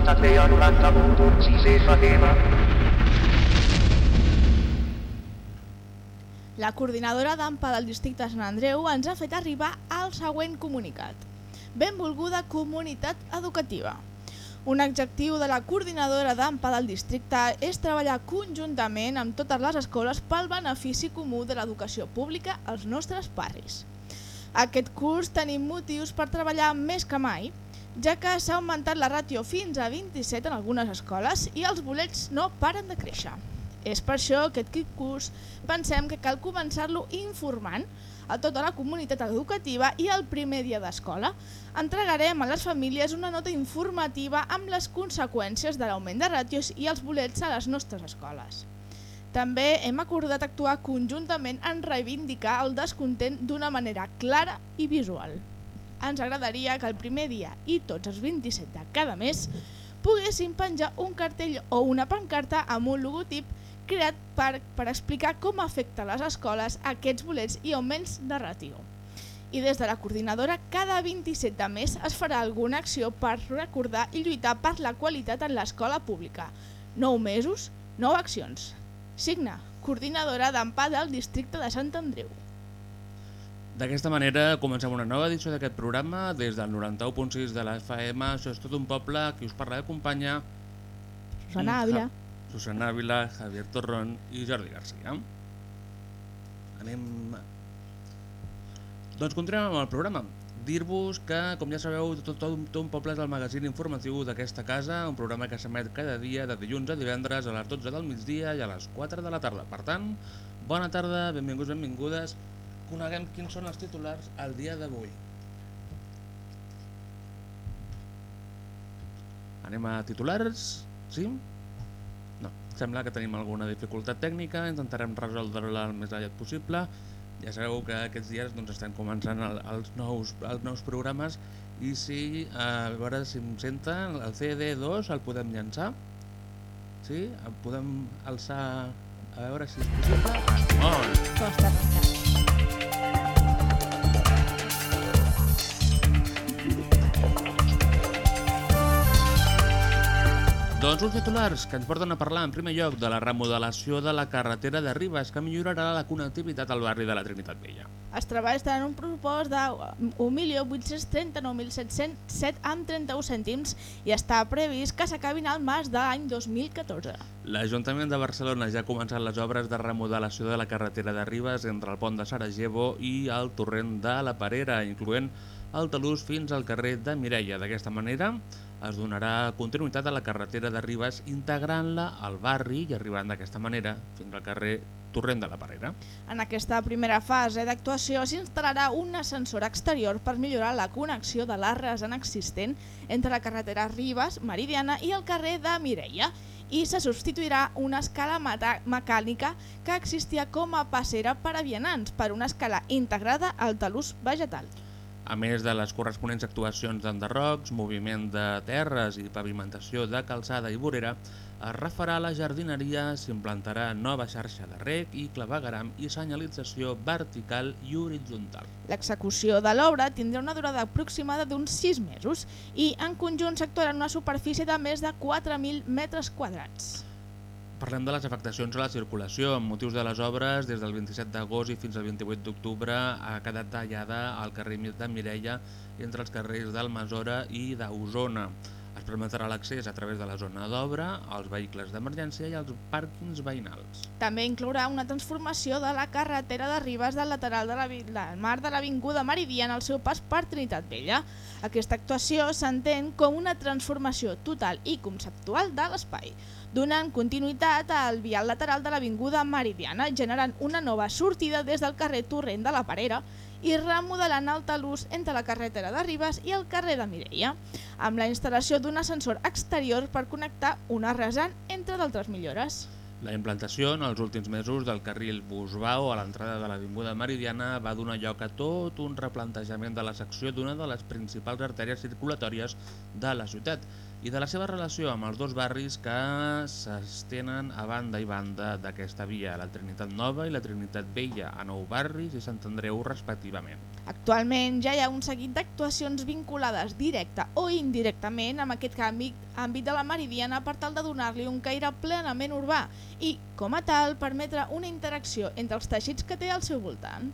Trinitat Vella 90.6 FM. La coordinadora d'AMPA del districte Sant Andreu ens ha fet arribar el següent comunicat. Benvolguda comunitat educativa. Un objectiu de la coordinadora d'AMPA del districte és treballar conjuntament amb totes les escoles pel benefici comú de l'educació pública als nostres barris. Aquest curs tenim motius per treballar més que mai, ja que s'ha augmentat la ràtio fins a 27 en algunes escoles i els bolets no paren de créixer. És per això que aquest curs pensem que cal començar-lo informant a tota la comunitat educativa i el primer dia d'escola. Entregarem a les famílies una nota informativa amb les conseqüències de l'augment de ràtios i els bolets a les nostres escoles. També hem acordat actuar conjuntament en reivindicar el descontent d'una manera clara i visual. Ens agradaria que el primer dia i tots els 27 de cada mes poguessin penjar un cartell o una pancarta amb un logotip creat per, per explicar com afecta a les escoles aquests bolets i augments de ràtio. I des de la coordinadora, cada 27 de mes es farà alguna acció per recordar i lluitar per la qualitat en l'escola pública. 9 mesos, 9 accions. Signa, coordinadora d'AMPA del districte de Sant Andreu. D'aquesta manera comencem una nova edició d'aquest programa des del 91.6 de la FM. Això és tot un poble, qui us parla d'acompanyar... Susana Ávila. Susana Ávila, Javier Torrón i Jordi Garcia. Anem... Doncs continuem amb el programa. Dir-vos que, com ja sabeu, tot, tot, tot un poble és el magazín informatiu d'aquesta casa, un programa que s'emet cada dia de dilluns a divendres a les 12 del migdia i a les 4 de la tarda. Per tant, bona tarda, benvinguts, benvingudes. Coneguem quins són els titulars el dia d'avui. Anem a titulars, sí? No, sembla que tenim alguna dificultat tècnica, intentarem resoldre-la el més aviat possible. Ja sabeu que aquests dies doncs, estem començant el, els, nous, els nous programes i si, a veure si em senten, el CD2 el podem llançar? Sí? El podem alçar a veure si és possible? Molt bé. Costa Doncs uns titulars que ens porten a parlar en primer lloc de la remodelació de la carretera de Ribes que millorarà la connectivitat al barri de la Trinitat Vella. Els treballs tenen un pressupost de 1.839.707 amb 31 cèntims i està previst que s'acabin al març de l'any 2014. L'Ajuntament de Barcelona ja ha començat les obres de remodelació de la carretera de Ribes entre el pont de Sarajevo i el torrent de la Parera, incloent el talús fins al carrer de Mireia. D'aquesta manera es donarà continuïtat a la carretera de Ribes integrant-la al barri i arribant d'aquesta manera fins al carrer Torrent de la Parera. En aquesta primera fase d'actuació s'instal·larà un ascensor exterior per millorar la connexió de la resant existent entre la carretera Ribes, Meridiana i el carrer de Mireia i se substituirà una escala mecànica que existia com a passera per a vianants per una escala integrada al talús vegetal. A més de les corresponents actuacions d'enderrocs, moviment de terres i pavimentació de calçada i vorera, es refarà a la jardineria, s'implantarà nova xarxa de rec i clavegaram i senyalització vertical i horitzontal. L'execució de l'obra tindrà una durada aproximada d'uns 6 mesos i en conjunt s'actuarà en una superfície de més de 4.000 metres quadrats. Parlem de les afectacions a la circulació. Amb motius de les obres, des del 27 d'agost i fins al 28 d'octubre ha quedat tallada al carrer de Mireia entre els carrers d'Almazora i d'Osona. Es permetrà l'accés a través de la zona d'obra, als vehicles d'emergència i als pàrquings veïnals. També inclourà una transformació de la carretera de Ribes del lateral de la, del mar de l'Avinguda Meridiana al seu pas per Trinitat Vella. Aquesta actuació s'entén com una transformació total i conceptual de l'espai, donant continuïtat al vial lateral de l'Avinguda Meridiana, generant una nova sortida des del carrer Torrent de la Parera i remodelant el talús entre la carretera de Ribes i el carrer de Mireia, amb la instal·lació d'un ascensor exterior per connectar una rasant, entre d'altres millores. La implantació en els últims mesos del carril Busbau a l'entrada de l'Avinguda Meridiana va donar lloc a tot un replantejament de la secció d'una de les principals artèries circulatòries de la ciutat i de la seva relació amb els dos barris que s'estenen a banda i banda d'aquesta via, la Trinitat Nova i la Trinitat Vella, a Nou Barris i Sant Andreu respectivament. Actualment ja hi ha un seguit d'actuacions vinculades directa o indirectament amb aquest canvi àmbit de la Meridiana per tal de donar-li un caire plenament urbà i, com a tal, permetre una interacció entre els teixits que té al seu voltant.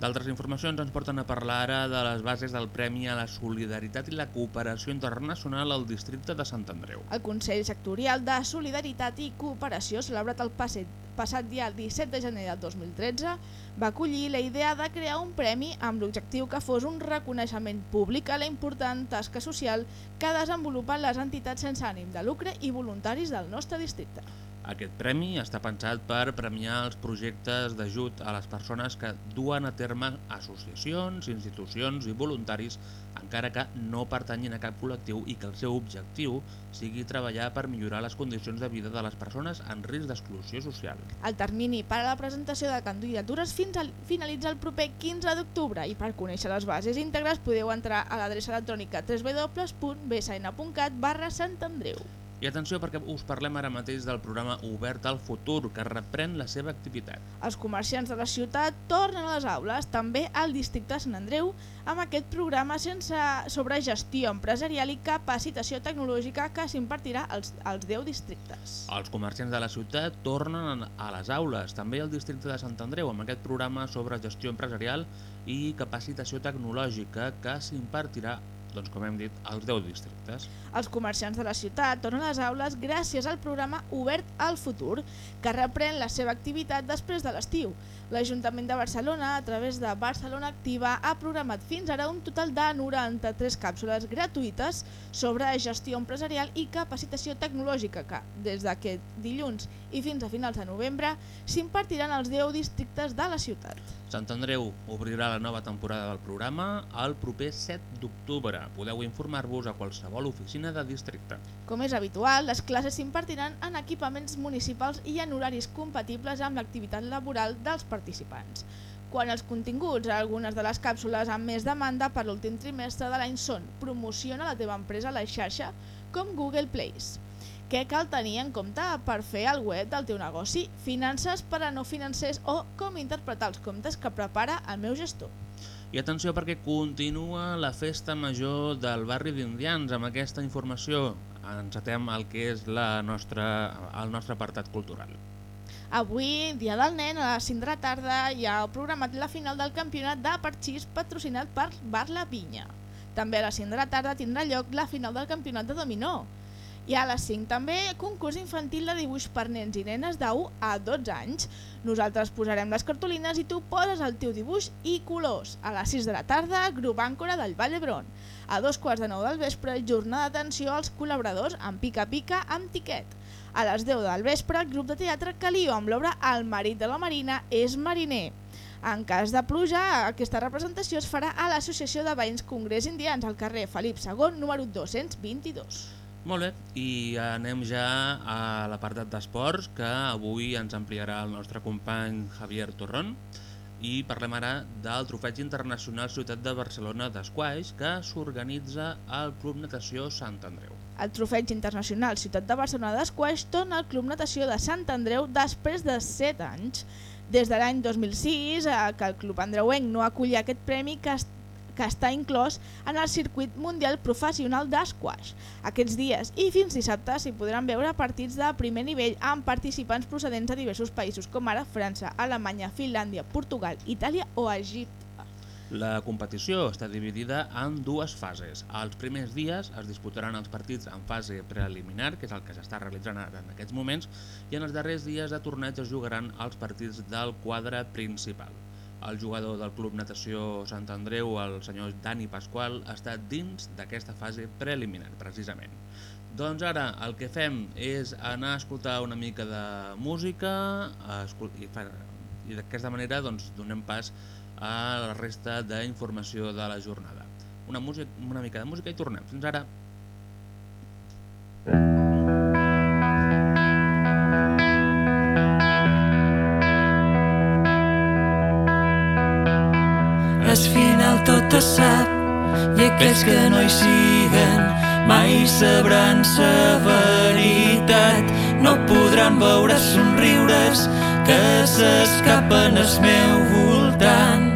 D'altres informacions ens porten a parlar ara de les bases del Premi a la Solidaritat i la Cooperació Internacional al districte de Sant Andreu. El Consell Sectorial de Solidaritat i Cooperació, celebrat el passat, passat dia 17 de gener del 2013, va acollir la idea de crear un premi amb l'objectiu que fos un reconeixement públic a la important tasca social que desenvolupen les entitats sense ànim de lucre i voluntaris del nostre districte. Aquest premi està pensat per premiar els projectes d'ajut a les persones que duen a terme associacions, institucions i voluntaris encara que no pertanyin a cap col·lectiu i que el seu objectiu sigui treballar per millorar les condicions de vida de les persones en risc d'exclusió social. El termini per a la presentació de candidatures fins al, finalitza el proper 15 d'octubre i per conèixer les bases íntegres podeu entrar a l'adreça electrònica www.bsn.cat barra Sant Andreu. I atenció perquè us parlem ara mateix del programa Obert al Futur, que reprèn la seva activitat. Els comerciants de la ciutat tornen a les aules, també al districte de Sant Andreu, amb aquest programa sense sobre gestió empresarial i capacitació tecnològica que s'impartirà als, als 10 districtes. Els comerciants de la ciutat tornen a les aules, també al districte de Sant Andreu, amb aquest programa sobre gestió empresarial i capacitació tecnològica que s'impartirà doncs, com hem dit, als 10 districtes. Els comerciants de la ciutat tornen a les aules gràcies al programa Obert al Futur, que reprèn la seva activitat després de l'estiu. L'Ajuntament de Barcelona, a través de Barcelona Activa, ha programat fins ara un total de 93 càpsules gratuïtes sobre gestió empresarial i capacitació tecnològica que, des d'aquest dilluns i fins a finals de novembre, s'impartiran als 10 districtes de la ciutat. Sant Andreu obrirà la nova temporada del programa el proper 7 d'octubre. Podeu informar-vos a qualsevol oficina de districte. Com és habitual, les classes s'impartiran en equipaments municipals i en horaris compatibles amb l'activitat laboral dels participants. Quan els continguts a algunes de les càpsules amb més demanda per l'últim trimestre de l'any són Promociona la teva empresa a la xarxa com Google Place. Què cal tenir en compte per fer el web del teu negoci? Finances per a no financers o com interpretar els comptes que prepara el meu gestor. I atenció perquè continua la festa major del barri d'Indians. Amb aquesta informació encetem el que és la nostra, el nostre apartat cultural. Avui, dia del nen, a les 5 de la tarda hi ha programat la final del campionat de parxís patrocinat per Bar La Vinya. També a les 5 de la tarda tindrà lloc la final del campionat de dominó. I a les 5 també concurs infantil de dibuix per nens i nenes de 1 a 12 anys. Nosaltres posarem les cartolines i tu poses el teu dibuix i colors. A les 6 de la tarda, grup àncora del Vall d'Hebron. A dos quarts de nou del vespre, jornada d'atenció als col·laboradors amb pica-pica amb tiquet. A les 10 del vespre, grup de teatre Calio amb l'obra El marit de la Marina és mariner. En cas de pluja, aquesta representació es farà a l'Associació de Veïns Congrés Indians al carrer Felip II, número 222. Molt bé, i anem ja a l'apartat d'esports que avui ens ampliarà el nostre company Javier Torrón i parlem ara del Trofeig Internacional Ciutat de Barcelona d'Esquaix que s'organitza al Club Natació Sant Andreu. El Trofeig Internacional Ciutat de Barcelona d'Esquaix torna al Club Natació de Sant Andreu després de 7 anys. Des de l'any 2006 eh, que el Club Andreuenc no acollia aquest premi que que està inclòs en el circuit mundial professional d'esquash. Aquests dies i fins dissabte s'hi podran veure partits de primer nivell amb participants procedents de diversos països com ara França, Alemanya, Finlàndia, Portugal, Itàlia o Egipte. La competició està dividida en dues fases. Els primers dies es disputaran els partits en fase preliminar, que és el que s'està realitzant en aquests moments, i en els darrers dies de torneig es jugaran els partits del quadre principal. El jugador del Club Natació Sant Andreu, el senyor Dani Pasqual, està dins d'aquesta fase preliminar, precisament. Doncs ara el que fem és anar a escoltar una mica de música i, i d'aquesta manera doncs, donem pas a la resta d'informació de la jornada. Una, música, una mica de música i tornem. Fins ara. Al sap i aquells que no hi siguen mai sabran sa veritat no podran veure somriures que s'escapen al meu voltant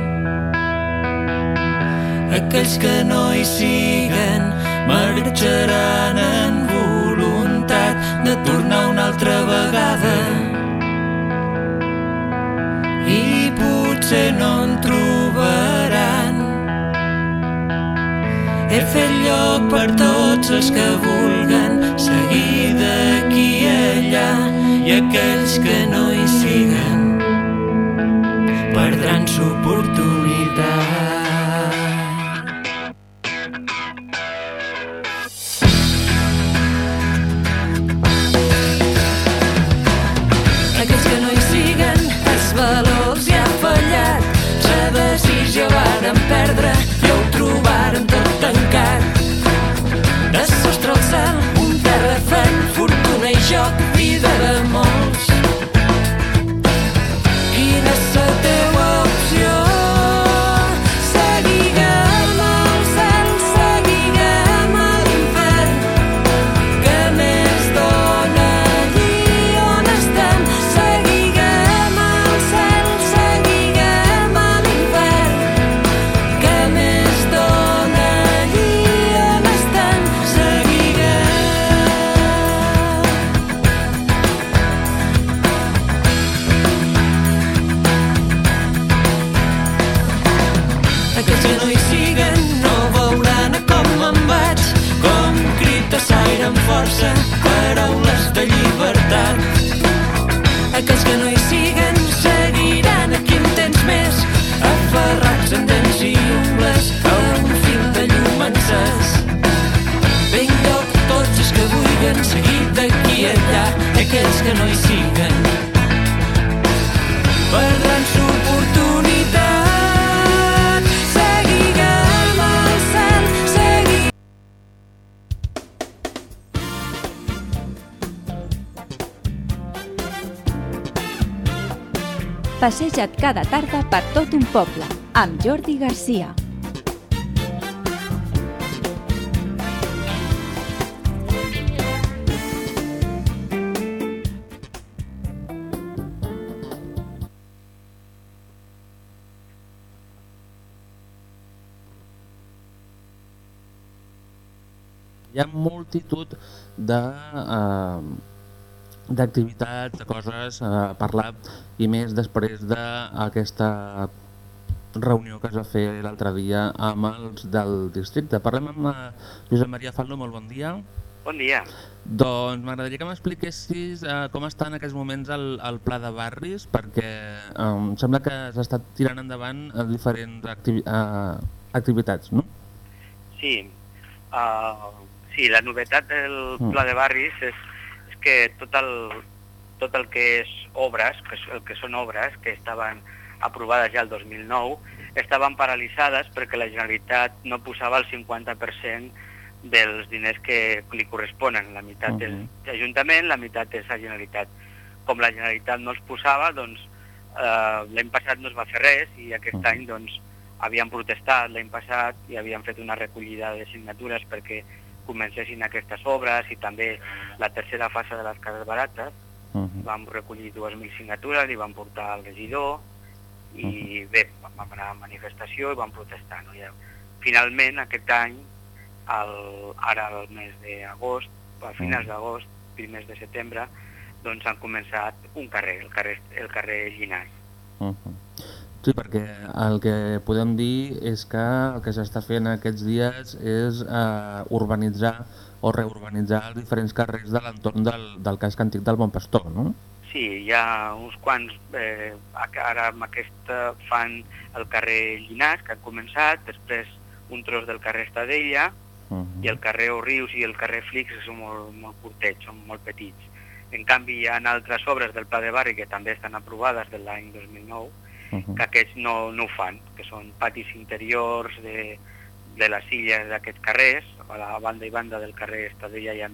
aquells que no hi siguen marxaran en volant de tornar una altra vegada i potser no en trobaran. He fet lloc per tots els que vulguen seguir d'aquí a allà i aquells que no hi siguen perdran l'oportunitat. Cada tarda per tot un poble, amb Jordi Garcia. Hi ha multitud de, eh, d'activitats, de coses a parlar i més després d'aquesta reunió que es va fer l'altre dia amb els del districte. Parlem amb eh, Josep Maria Faldo, molt bon dia. Bon dia. Doncs m'agradaria que m'expliquessis eh, com està en aquests moments el, el pla de barris, perquè eh, em sembla que s'ha estat tirant endavant eh, diferents activi eh, activitats, no? Sí, uh, sí, la novetat del Mm. pla de barris és que tot el, tot el que és obres, que, és- el que són obres que estaven aprovades ja el 2009, estaven paralitzades perquè la Generalitat no posava el 50% dels diners que li corresponen. La meitat és Mhm. l'Ajuntament, la meitat és la Generalitat. Com la Generalitat no els posava, doncs eh, l'any passat no es va fer res i aquest Mhm. any doncs havien protestat l'any passat i havien fet una recollida de signatures perquè comencessin aquestes obres i també la tercera fase de les cases barates. Uh -huh. Vam recollir 2.000 signatures i vam portar al regidor i bé, vam anar a manifestació i vam protestar. No? I, finalment, aquest any, el, ara al mes d'agost, a finals d'agost, primers de setembre, doncs han començat un carrer, el carrer, el carrer Llinàs. Uh -huh. Sí, perquè el que podem dir és que el que s'està fent aquests dies és eh, urbanitzar o reurbanitzar els diferents carrers de l'entorn del, del casc antic del Bon Pastor, no? Sí, hi ha uns quants, eh, ara amb aquesta fan el carrer Llinàs, que han començat, després un tros del carrer Estadella, Uh -huh. i el carrer Orius i el carrer Flix són molt, molt curtets, són molt petits. En canvi, hi ha altres obres del Pla de Barri que també estan aprovades de l'any 2009, Uh -huh. que aquests no, no ho fan, que són patis interiors de, de les illes d'aquests carrers, a la banda i banda del carrer Estadella hi ha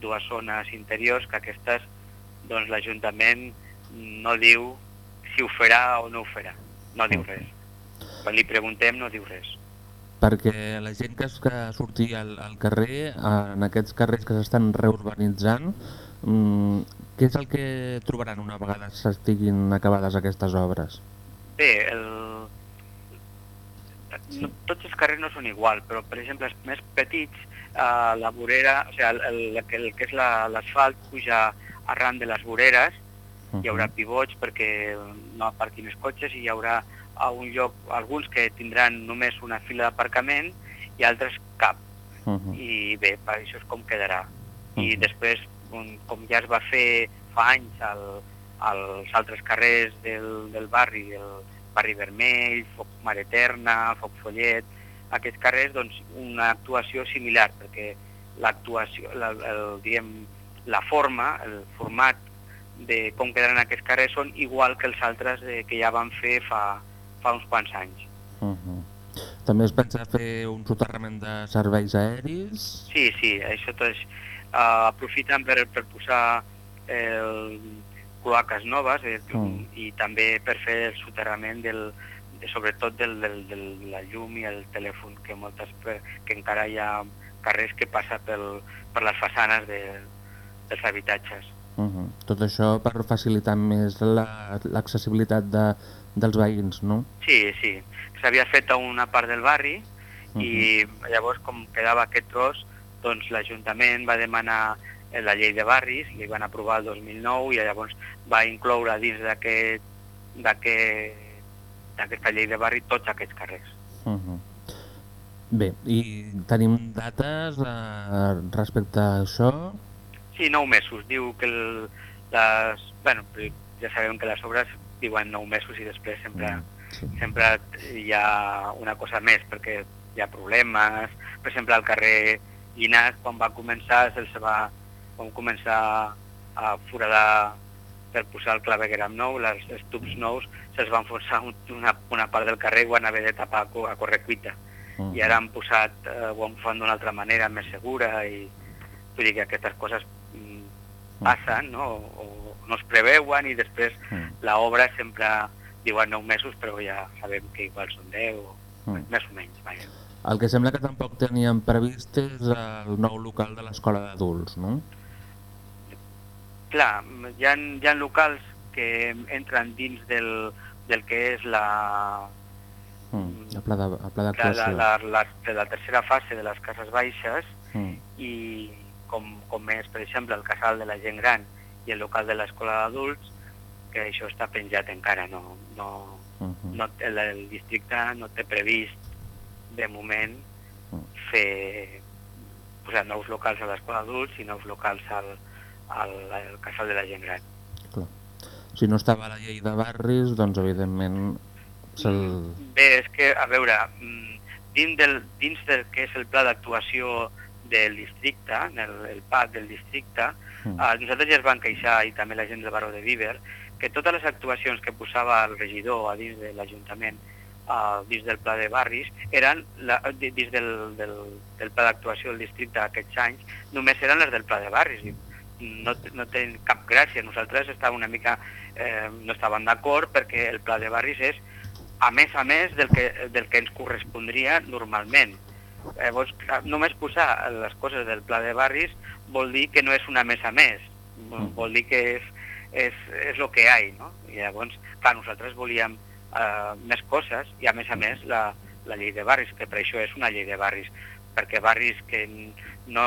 dues zones interiors que aquestes doncs l'Ajuntament no diu si ho farà o no ho farà, no diu res. Quan li preguntem no diu res. Perquè la gent que, que surti al, al carrer, en aquests carrers que s'estan reurbanitzant, mm, què és el que trobaran una vegada s'estiguin acabades aquestes obres? Bé, el... no, tots els carrers no són igual, però per exemple els més petits, eh, la vorera, o sigui, el, el, el que és la- l'asfalt puja arran de les voreres, hi haurà pivots perquè no aparquin els cotxes i hi haurà a un lloc, alguns que tindran només una fila d'aparcament i altres cap. Uh -huh. I bé, per això és com quedarà. I Mhm. després, com, com ja es va fer fa anys al, als altres carrers del, del barri, el barri Vermell, Foc Mar Eterna, Foc Follet, aquests carrers, doncs una actuació similar, perquè l'actuació, la, el, diguem, la forma, el format de com quedaran aquests carrers són igual que els altres eh, que ja van fer fa, fa uns quants anys. Uh -huh. També es pensa fer un soterrament de serveis aeris? Sí, sí, això tot és, uh, aprofiten per, per posar eh, cloaques noves eh, Mm. i també per fer el soterrament del, de, sobretot del, del, de la llum i el telèfon, que moltes que encara hi ha carrers que passa pel, per les façanes de, dels habitatges. Uh -huh. Tot això per facilitar més la- l'accessibilitat de, dels veïns, no? Sí, sí, s'havia fet a una part del barri i llavors com quedava aquest tros, doncs l'Ajuntament va demanar la llei de barris, li van aprovar el 2009 i llavors va incloure dins d'aquest d'aquest d'aquesta llei de barri tots aquests carrers. Uh -huh. Bé, i tenim dates eh, respecte a això? Sí, nou mesos. Diu que el, les... Bueno, ja sabem que les obres diuen nou mesos i després sempre, Mm, sí. sempre hi ha una cosa més, perquè hi ha problemes. Per exemple, al carrer Llinàs, quan va començar, se'ls va vam començar a foradar per posar el clavegueram nou, les, els tubs nous, se'ls van forçar un- una, una part del carrer i ho van haver de tapar a, co- a correcuita. Uh I ara han posat, eh, ho han fet d'una altra manera, més segura, i vull dir que aquestes coses mm, passen, no? O, o no es preveuen i després Mm. l'obra sempre diuen 9 mesos, però ja sabem que igual són 10, o Mm. més o menys, vaja. El que sembla que tampoc teníem previst és el nou local de l'escola d'adults, no? Clar, hi ha, hi ha locals que entren dins del, del que és la, Mm. El pla de- el pla la, d'actuació. la, la, la, la tercera fase de les cases baixes Mm. i com, com és, per exemple, el casal de la gent gran i el local de l'escola d'adults, que això està penjat encara, no, no, Mhm. no, el, el districte no té previst de moment Mm. fer posar nous locals a l'escola d'adults i nous locals al, al, al casal de la gent gran. Clar. Si no estava la llei de barris, doncs evidentment se'l... Bé, és que, a veure, mm, dins del, dins del que és el pla d'actuació del districte, el, el PAC del districte, Mm. eh, nosaltres ja es van queixar, i també la gent del baró de Viver, que totes les actuacions que posava el regidor a dins de l'Ajuntament uh, dins del pla de barris eren la, di- dins del, del, del pla d'actuació del districte aquests anys només eren les del pla de barris no, no tenen cap gràcia nosaltres estàvem una mica eh, no estàvem d'acord perquè el pla de barris és a més a més del que, del que ens correspondria normalment llavors clar, només posar les coses del pla de barris vol dir que no és una més a més Mm. vol dir que és, és, és el que hi ha no? i llavors, clar, nosaltres volíem eh, més coses i a més a més la, la llei de barris, que per això és una llei de barris, perquè barris que no,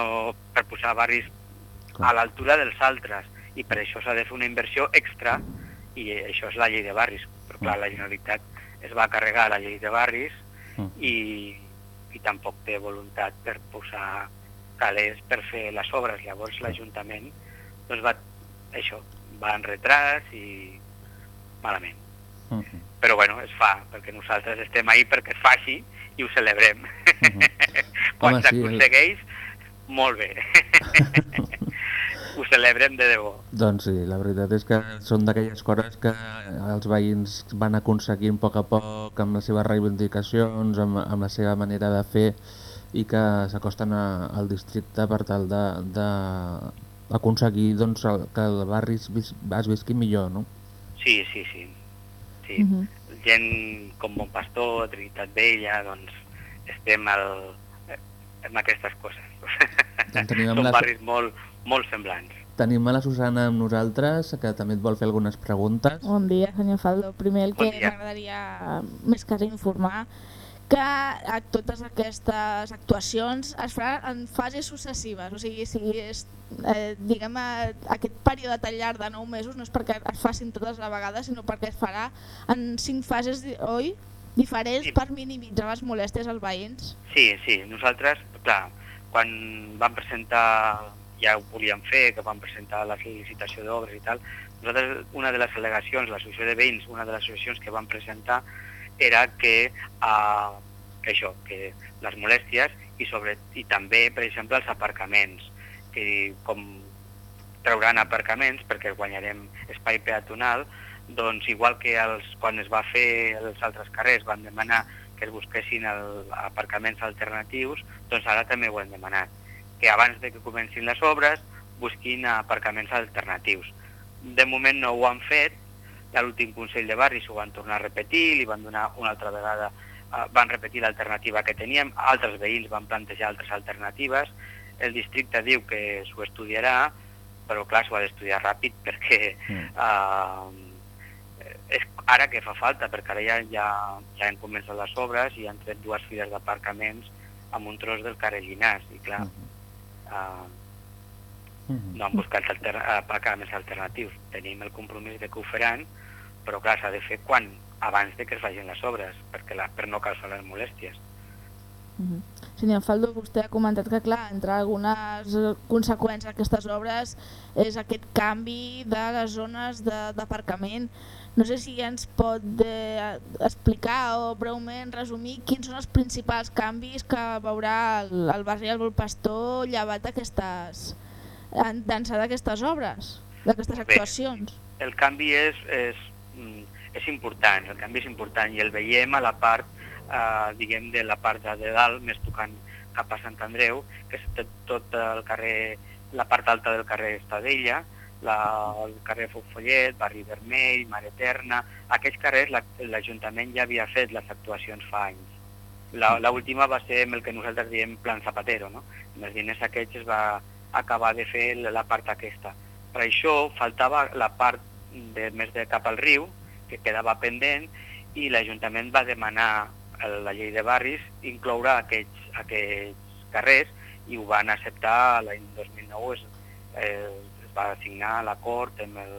per posar barris. A l'altura dels altres i per això s'ha de fer una inversió extra i això és la llei de barris, però clar, la Generalitat es va carregar la llei de barris Mm. i, i tampoc té voluntat per posar calés per fer les obres. Llavors l'Ajuntament doncs va, això, va en retras i malament. Mhm. Però bueno, es fa, perquè nosaltres estem ahí perquè es faci i ho celebrem. Quan Home, sí, el- s'aconsegueix, molt bé. ho celebrem de debò. Doncs sí, la veritat és que són d'aquelles coses que els veïns van aconseguint a poc a poc amb les seves reivindicacions, amb, amb la seva manera de fer i que s'acosten a- al districte per tal de, de aconseguir doncs, el, que el barri es, vis, es visqui millor, no? Sí, sí, sí. sí. Mhm. Gent com Bon Pastor, Trinitat Vella, doncs estem al, en aquestes coses. Doncs tenim Són la- barris molt, molt semblants. Tenim a la Susana amb nosaltres, que també et vol fer algunes preguntes. Bon dia, senyor Faldo. Primer el Bon que m'agradaria més que informar que a totes aquestes actuacions es faran en fases successives, o sigui, si és, eh, diguem, aquest període tan llarg de 9 mesos no és perquè es facin totes a la vegada, sinó perquè es farà en 5 fases, oi? diferents Sí. per minimitzar les molèsties als veïns. Sí, sí, nosaltres, clar, quan vam presentar, ja ho volíem fer, que vam presentar la licitació d'obres i tal, nosaltres una de les al·legacions, l'associació de veïns, una de les associacions que vam presentar era que, que això, que les molèsties i, sobre, i també, per exemple, els aparcaments, que com trauran aparcaments perquè guanyarem espai peatonal, doncs igual que els, quan es va fer els altres carrers van demanar que es busquessin el, aparcaments alternatius, doncs ara també ho hem demanat, que abans de que comencin les obres busquin aparcaments alternatius. De moment no ho han fet, a l'últim Consell de Barris ho van tornar a repetir, li van donar una altra vegada, eh, van repetir l'alternativa que teníem, altres veïns van plantejar altres alternatives, el districte diu que s'ho estudiarà, però clar, s'ho ha d'estudiar ràpid perquè eh, és ara que fa falta, perquè ara ja, ja, ja han començat les obres i han tret dues files d'aparcaments amb un tros del carrer i clar, eh, no han buscat alter aparcaments alternatius. Tenim el compromís de que ho faran, però clar, s'ha de fer quan? Abans de que es facin les obres, perquè la, per no causar les molèsties. Mhm. Senyor Faldo, vostè ha comentat que clar, entre algunes conseqüències d'aquestes obres és aquest canvi de les zones de- d'aparcament. No sé si ens pot eh, explicar o breument resumir quins són els principals canvis que veurà el, el barri del Volpastor llevat d'aquestes d'ençà d'aquestes obres, d'aquestes Bé. actuacions. El canvi és, és, mm, és important, el canvi és important i el veiem a la part, eh, diguem, de la part de dalt, més tocant cap a Sant Andreu, que és tot, tot el carrer, la part alta del carrer Estadella, la, el carrer Follet, Barri Vermell, Mar Eterna, aquests carrers la- l'Ajuntament ja havia fet les actuacions fa anys. La, la última va ser amb el que nosaltres diem Plan Zapatero, no? amb els diners aquests es va acabar de fer la part aquesta. Per això faltava la part de, més de cap al riu, que quedava pendent, i l'Ajuntament va demanar la llei de barris incloure aquests, aquests carrers i ho van acceptar l'any 2009 es, eh, es va signar l'acord amb el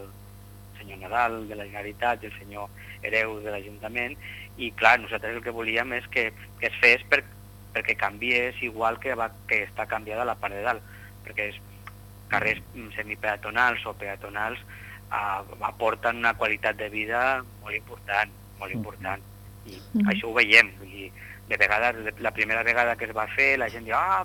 senyor Nadal de la Generalitat i el senyor Hereu de l'Ajuntament i clar, nosaltres el que volíem és que, que es fes per, perquè canviés igual que, va, que està canviada la part de dalt perquè és carrers mm, semipeatonals o peatonals eh, aporten una qualitat de vida molt important, molt important. I Mhm. això ho veiem. Vull dir, de vegades, la primera vegada que es va fer, la gent diu, ah,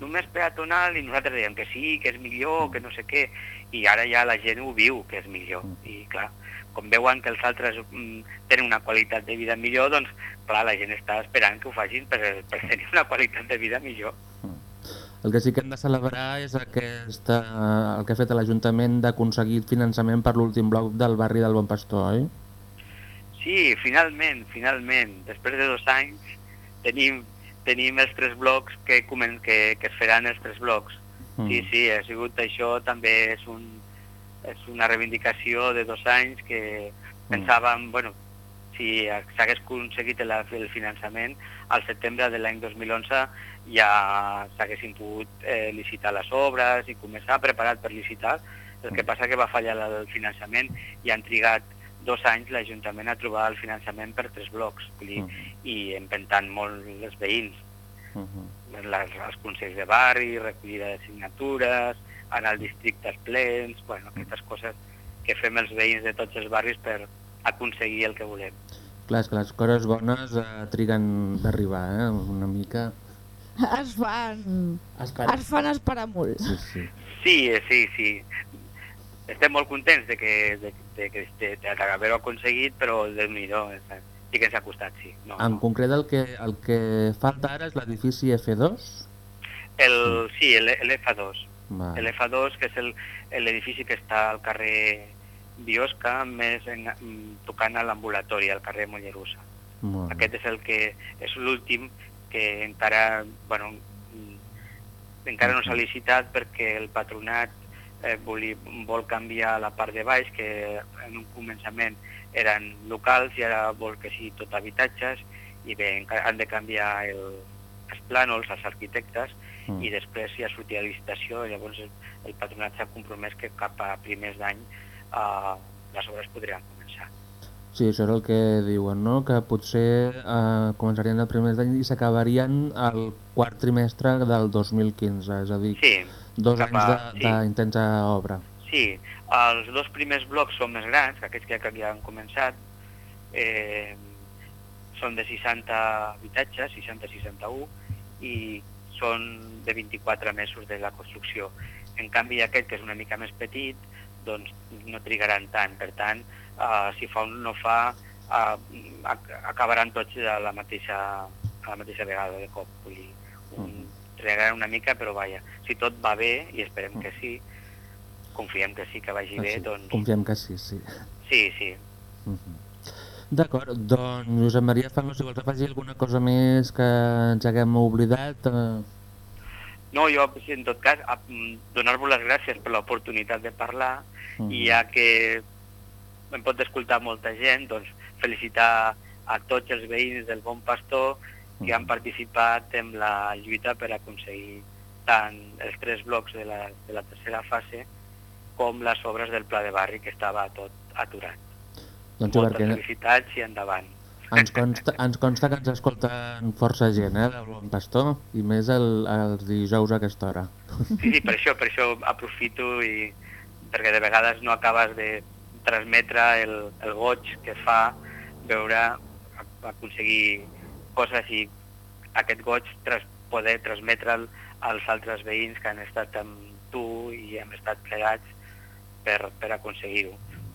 només peatonal, i nosaltres dèiem que sí, que és millor, que no sé què, i ara ja la gent ho viu, que és millor. I clar, com veuen que els altres mm, tenen una qualitat de vida millor, doncs clar, la gent està esperant que ho facin per, per tenir una qualitat de vida millor. El que sí que hem de celebrar és aquesta, el que ha fet l'Ajuntament d'aconseguir finançament per l'últim bloc del barri del Bon Pastor, oi? Sí, finalment, finalment, després de dos anys tenim, tenim els tres blocs que, comen que, que es faran els tres blocs. Mm. Sí, sí, ha sigut això també és, un, és una reivindicació de dos anys que pensàvem, bueno, si s'hagués aconseguit el, el finançament, al setembre de l'any 2011 ja s'haguessin pogut eh, licitar les obres i començar preparat per licitar. El que passa que va fallar el finançament i han trigat dos anys l'Ajuntament a trobar el finançament per tres blocs vull dir, i empentant molt els veïns les, els consells de barri, recollida de signatures, anar al districte als plens, bueno, aquestes coses que fem els veïns de tots els barris per aconseguir el que volem. Clar, és que les coses bones eh, triguen d'arribar, eh? una mica... Es fan, Espera. es fan esperar molt. Sí, sí. Sí, eh, sí, sí. Estem molt contents de que, de, de, de, de, d'haver-ho aconseguit, però déu nhi sí que ens ha costat, sí. No, En no. concret el que, el que falta ara és l'edifici F2? El, sí, el, el F2. Va. El F2, que és el- l'edifici que està al carrer Biosca, més en, tocant a l'ambulatori, al carrer Mollerussa. Aquest és el que és l'últim que encara, bueno, mm, encara no s'ha licitat perquè el patronat eh, vol, vol canviar la part de baix, que en un començament eren locals i ara vol que sigui tot habitatges i bé, han de canviar el, els plànols als arquitectes Mm. i després si ha sortit la licitació, llavors el, el patronat s'ha compromès que cap a primers d'any eh, les obres podrien començar. Sí, això és el que diuen, no? Que potser eh, començarien el primer d'any i s'acabarien el quart trimestre del 2015, és a dir, Sí, dos cap anys a- de- sí. d'intensa obra. Sí, els dos primers blocs són més grans, que aquests que ja han començat, eh, són de 60 habitatges, 60-61, i són de 24 mesos de la construcció. En canvi, aquest, que és una mica més petit, doncs no trigaran tant. Per tant, eh, si fa un no fa, eh, ac- acabaran tots a la mateixa, a la mateixa vegada de cop. Vull dir, un, trigaran una mica, però vaja, si tot va bé, i esperem que sí, confiem que sí, que vagi bé, Ah, sí. doncs Confiem que sí, sí. sí, sí. Mhm. D'acord, doncs Josep Maria Fango, si vols afegir alguna cosa més que ens haguem oblidat... Eh... No, jo, en tot cas, mm, donar-vos les gràcies per l'oportunitat de parlar Mhm. i ja que em pot escoltar molta gent, doncs felicitar a tots els veïns del Bon Pastor que han participat en la lluita per aconseguir tant els tres blocs de la, de la tercera fase com les obres del Pla de Barri, que estava tot aturat. Doncs Moltes perquè felicitats i endavant. ens consta, ens consta que ens escolten força gent, eh, del Bon Pastor, i més el, els dijous a aquesta hora. Sí, sí, per això, per això aprofito i perquè de vegades no acabes de transmetre el, el goig que fa veure aconseguir coses i aquest goig tras, poder transmetre'l als altres veïns que han estat amb tu i hem estat plegats per, per aconseguir-ho.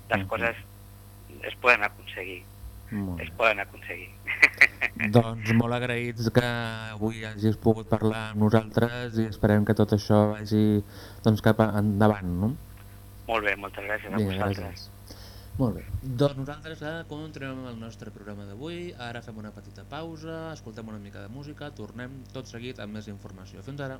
Les Mhm. coses es poden aconseguir, Molt es bé. poden aconseguir. Doncs molt agraïts que avui hagis pogut parlar amb nosaltres i esperem que tot això vagi doncs, cap endavant, no? Molt bé, moltes gràcies a Vinga, vosaltres. gràcies. Molt bé. Doncs nosaltres ara continuem amb el nostre programa d'avui. Ara fem una petita pausa, escoltem una mica de música, tornem tot seguit amb més informació. Fins ara.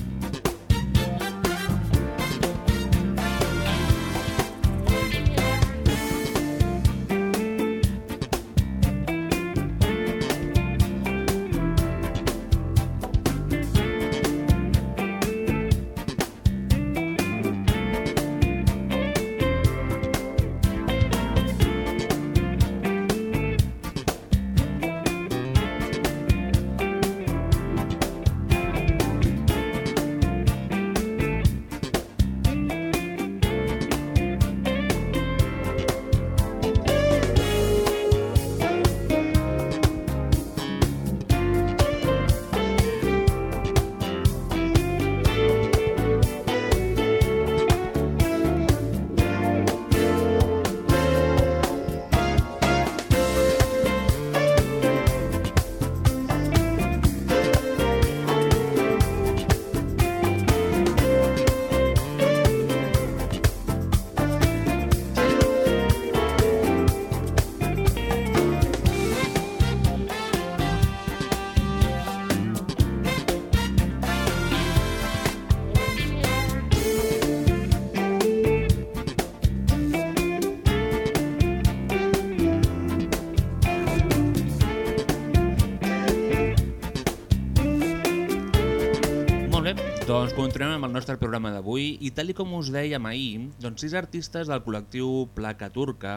Doncs continuem amb el nostre programa d'avui i tal com us dèiem ahir, doncs sis artistes del col·lectiu Placa Turca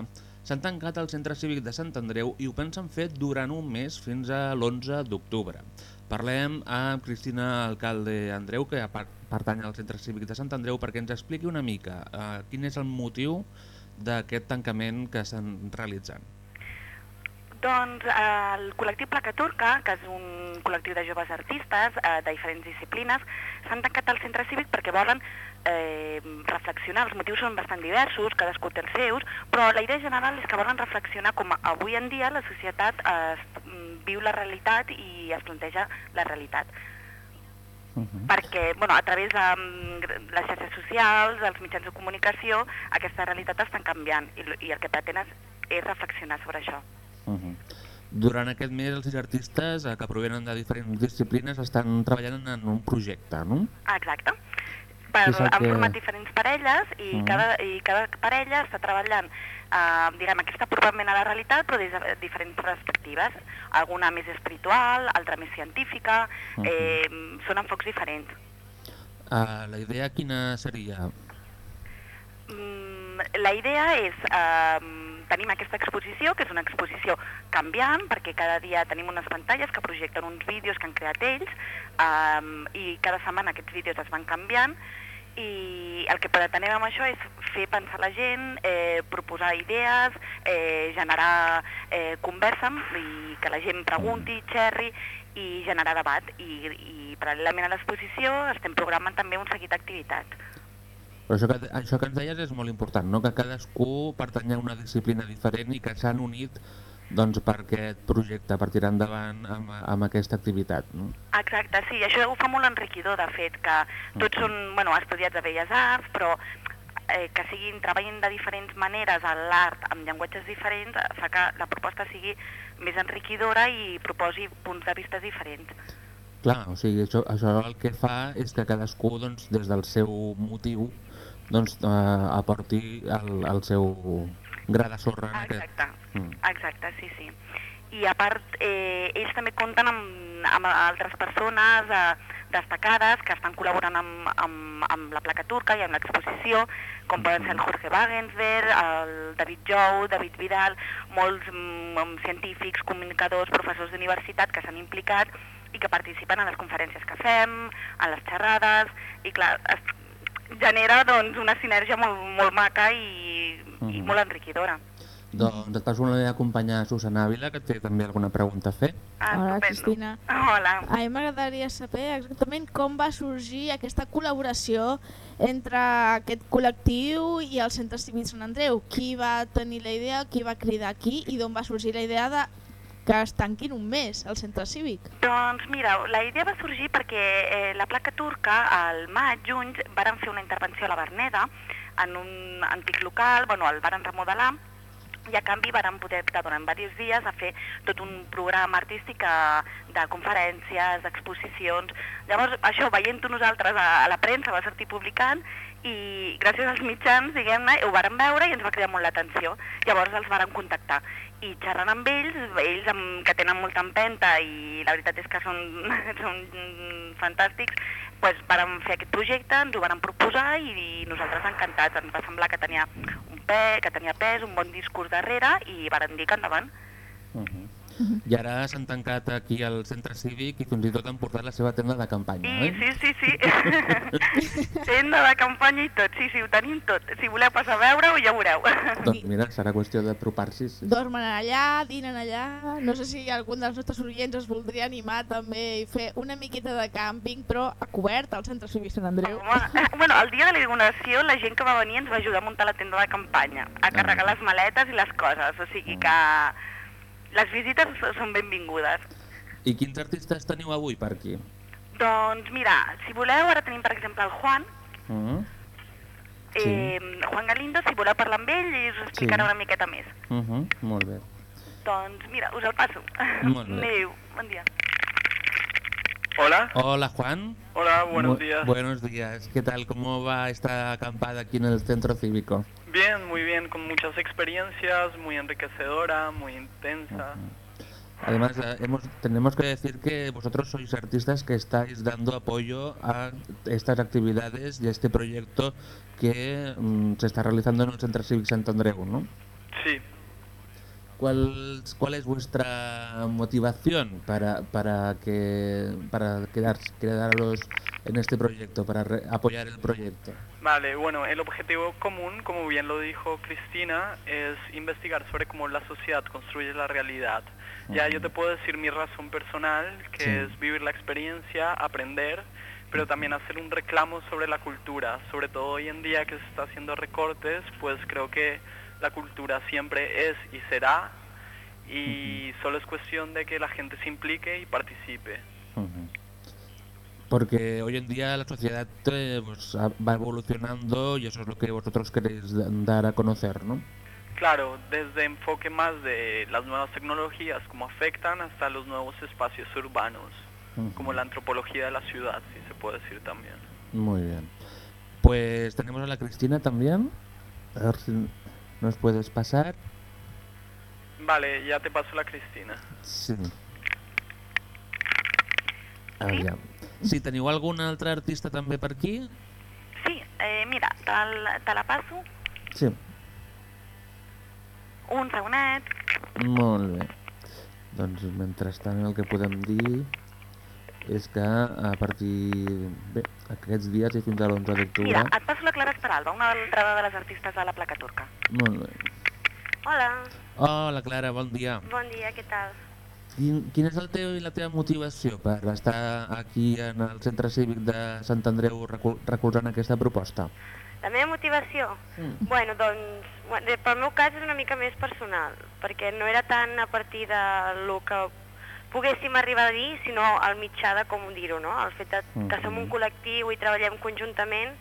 s'han tancat al Centre Cívic de Sant Andreu i ho pensen fer durant un mes fins a l'11 d'octubre. Parlem amb Cristina Alcalde Andreu, que pertany al Centre Cívic de Sant Andreu, perquè ens expliqui una mica eh, quin és el motiu d'aquest tancament que estan realitzant. Doncs eh, el col·lectiu Placa Turca, que és un col·lectiu de joves artistes eh, de diferents disciplines, s'han tancat al centre cívic perquè volen eh, reflexionar. Els motius són bastant diversos, cadascú té els seus, però la idea general és que volen reflexionar com avui en dia la societat eh, viu la realitat i es planteja la realitat. Uh -huh. perquè bueno, a través de um, les xarxes socials, dels mitjans de comunicació, aquesta realitat està canviant i, i el que pretén és, és reflexionar sobre això. Uh -huh. Durant aquest mes els artistes eh, que provenen de diferents disciplines estan treballant en un projecte, no? Exacte. Per, que... Han format diferents parelles i, uh -huh. cada, i cada parella està treballant eh, diguem, aquesta probablement a la realitat però des de diferents perspectives. Alguna més espiritual, altra més científica, uh -huh. eh, són enfocs diferents. Uh, la idea quina seria? Mm, la idea és... Eh, tenim aquesta exposició, que és una exposició canviant, perquè cada dia tenim unes pantalles que projecten uns vídeos que han creat ells, um, i cada setmana aquests vídeos es van canviant, i el que pretenem amb això és fer pensar la gent, eh, proposar idees, eh, generar eh, conversa i que la gent pregunti, xerri i generar debat. I, i paral·lelament a l'exposició estem programant també un seguit d'activitats. Però això que, això que ens deies és molt important, no? que cadascú pertany a una disciplina diferent i que s'han unit doncs, per aquest projecte, per tirar endavant amb, amb aquesta activitat. No? Exacte, sí, això ho fa molt enriquidor, de fet, que tots són bueno, estudiats de Belles Arts, però eh, que siguin, treballin de diferents maneres a l'art amb llenguatges diferents fa que la proposta sigui més enriquidora i proposi punts de vista diferents. Clar, o sigui, això, això el que fa és que cadascú doncs, des del seu motiu doncs, eh, aporti el, el seu gra de sorra. Exacte, aquest... mm. exacte, sí, sí. I a part, eh, ells també compten amb, amb altres persones eh, destacades que estan col·laborant amb, amb, amb la placa turca i amb l'exposició, com poden ser el Jorge Wagensberg, el David Jou, David Vidal, molts mm, científics, comunicadors, professors d'universitat que s'han implicat i que participen en les conferències que fem, en les xerrades, i clar, es, genera doncs, una sinergia molt, molt maca i, uh -huh. i mhm. molt enriquidora. Doncs et passo una acompanyar a Susana Ávila, que té també alguna pregunta a fer. Ah, Hola, Cristina. Hola. A mi m'agradaria saber exactament com va sorgir aquesta col·laboració entre aquest col·lectiu i el Centre Civil Sant Andreu. Qui va tenir la idea, qui va cridar aquí i d'on va sorgir la idea de que es tanquin un mes al centre cívic? Doncs mira, la idea va sorgir perquè eh, la placa turca al maig, juny, varen fer una intervenció a la Berneda en un antic local, bueno, el varen remodelar i a canvi varen poder optar durant diversos dies a fer tot un programa artístic de conferències, d'exposicions. Llavors, això, veient-ho nosaltres a, a la premsa, va sortir publicant i gràcies als mitjans, diguem-ne, ho varen veure i ens va cridar molt l'atenció. Llavors els varen contactar i xerrant amb ells, ells amb, que tenen molta empenta i la veritat és que són, són fantàstics, pues, vàrem fer aquest projecte, ens ho vàrem proposar i, i nosaltres encantats. Ens va semblar que tenia un pe, que tenia pes, un bon discurs darrere i vàrem dir que endavant. Uh -huh. I ara s'han tancat aquí al centre cívic i fins i tot han portat la seva tenda de campanya, sí, oi? Sí, sí, sí. tenda de campanya i tot, sí, sí, ho tenim tot. Si voleu passar a veure-ho ja ho veureu. Doncs mira, serà qüestió d'apropar-s'hi. Sí. Dormen allà, dinen allà... No sé si algun dels nostres oients es voldria animar també i fer una miqueta de càmping, però a cobert al centre cívic Sant Andreu. Home, bueno, el dia de la inauguració la gent que va venir ens va ajudar a muntar la tenda de campanya, a carregar ah. les maletes i les coses, o sigui que les visites són benvingudes. I quins artistes teniu avui per aquí? Doncs mira, si voleu, ara tenim per exemple el Juan, uh -huh. sí. eh, Juan Galindo, si voleu parlar amb ell i us explicarà sí. una miqueta més. Uh -huh. Molt bé. Doncs mira, us el passo. Molt bé. Adéu, bon dia. Hola. Hola Juan. Hola, buenos Bu días. Buenos días. ¿Qué tal? ¿Cómo va esta acampada aquí en el centro cívico? Bien, muy bien, con muchas experiencias, muy enriquecedora, muy intensa. Además, eh, hemos, tenemos que decir que vosotros sois artistas que estáis dando apoyo a estas actividades y a este proyecto que mm, se está realizando en el Centro Cívic Sant Andreu, ¿no? Sí. ¿Cuál, cuál es vuestra motivación para, para, que, para quedar, quedaros en este proyecto, para re- apoyar el proyecto? Vale, bueno, el objetivo común, como bien lo dijo Cristina, es investigar sobre cómo la sociedad construye la realidad. Ya yo te puedo decir mi razón personal, que Sí. es vivir la experiencia, aprender, pero también hacer un reclamo sobre la cultura. Sobre todo hoy en día que se está haciendo recortes, pues creo que la cultura siempre es y será, y solo es cuestión de que la gente se implique y participe. Porque hoy en día la sociedad eh, pues, va evolucionando y eso es lo que vosotros queréis da- dar a conocer, ¿no? Claro, desde enfoque más de las nuevas tecnologías, cómo afectan, hasta los nuevos espacios urbanos, como la antropología de la ciudad, si se puede decir también. Muy bien. Pues tenemos a la Cristina también. A ver si nos puedes pasar. Vale, ya te paso la Cristina. Sí. Aviam. Si teniu algun altre artista també per aquí, Sí, eh, mira, te, la- te la passo. Sí, Un segonet. molt bé. Doncs mentrestant el que podem dir és que a partir bé, aquests dies i fins a l'11 d'octubre... Mira, et passo la Clara Esperalba, una altra de les artistes de la placa turca. Molt bé. Hola, Hola Clara, bon dia. bon dia, què tal? Quin, quin és el teu i la teva motivació per estar aquí en el Centre Cívic de Sant Andreu recol- recolzant aquesta proposta? La meva motivació? Mm. Bueno, doncs, pel meu cas és una mica més personal, perquè no era tant a partir de lo que poguéssim arribar a dir, sinó al mitjà de com dir-ho, no? El fet de, que som un col·lectiu i treballem conjuntament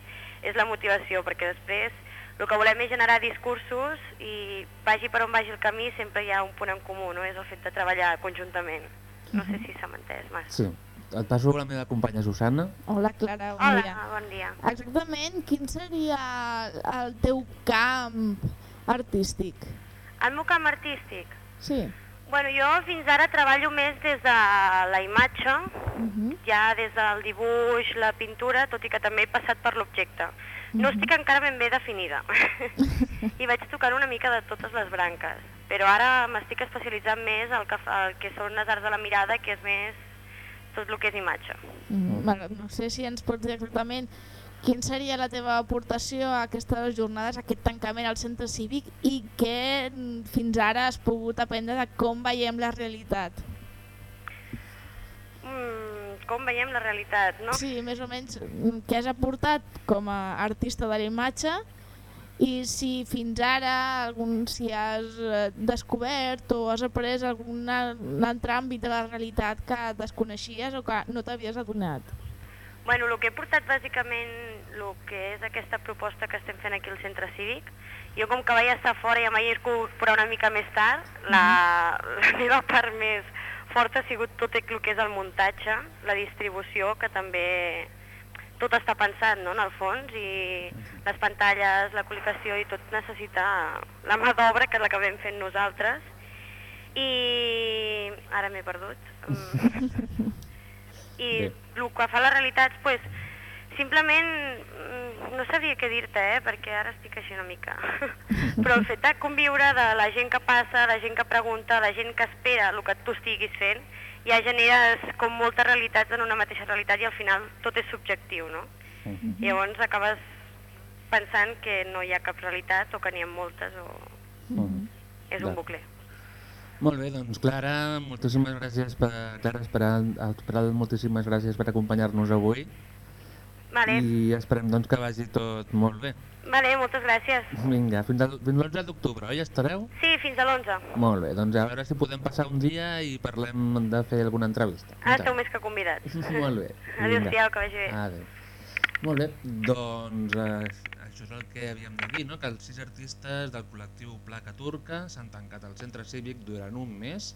és la motivació, perquè després el que volem és generar discursos i vagi per on vagi el camí sempre hi ha un punt en comú, no? És el fet de treballar conjuntament. No sé si s'ha entès massa. Sí. Et passo la meva companya Susana. Hola, Clara, bon Hola, dia. bon dia. Exactament, quin seria el teu camp artístic? El meu camp artístic? Sí. Bueno, jo fins ara treballo més des de la imatge, Uh -huh. ja des del dibuix, la pintura, tot i que també he passat per l'objecte. No estic encara ben bé definida i vaig tocant una mica de totes les branques, però ara m'estic especialitzant més al que, fa, el que són les arts de la mirada, que és més tot el que és imatge. Mm, bueno, no sé si ens pots dir exactament quin seria la teva aportació a aquestes jornades, a aquest tancament al centre cívic i què fins ara has pogut aprendre de com veiem la realitat. Mm, com veiem la realitat, no? Sí, més o menys mm, què has aportat com a artista de la imatge i si fins ara algun, si has eh, descobert o has après algun altre àmbit de la realitat que desconeixies o que no t'havies adonat. Bueno, el que he portat bàsicament el que és aquesta proposta que estem fent aquí al centre cívic, jo com que vaig estar fora i em vaig incorporar una mica més tard, la, la meva part més forta ha sigut tot el que és el muntatge, la distribució, que també tot està pensat no, en el fons, i les pantalles, la col·locació i tot necessita la mà d'obra, que és la que vam fent nosaltres. I ara m'he perdut. Mm. I Bé. el que fa a les realitats, pues, simplement mm, no sabia què dir-te, eh, perquè ara estic així una mica. Però el fet de conviure de la gent que passa, la gent que pregunta, la gent que espera el que tu estiguis fent, ja generes com moltes realitats en una mateixa realitat i al final tot és subjectiu, no? I llavors acabes pensant que no hi ha cap realitat o que n'hi ha moltes o és un bucle. Molt bé, doncs Clara, moltíssimes gràcies per, Clara Esperal, Esperal, moltíssimes gràcies per acompanyar-nos avui Vale, i esperem doncs, que vagi tot molt bé. vale moltes gràcies. Vinga, fins, al, fins l'11 d'octubre, oi? Estareu? Sí, fins a l'11. Molt bé, doncs a veure si podem passar un dia i parlem de fer alguna entrevista. Ara esteu més que convidats. Molt bé. Adéu-siau, que vagi bé. Adéu. Molt bé, doncs eh, és el que havíem de dir, no? que els sis artistes del col·lectiu Placa Turca s'han tancat al centre cívic durant un mes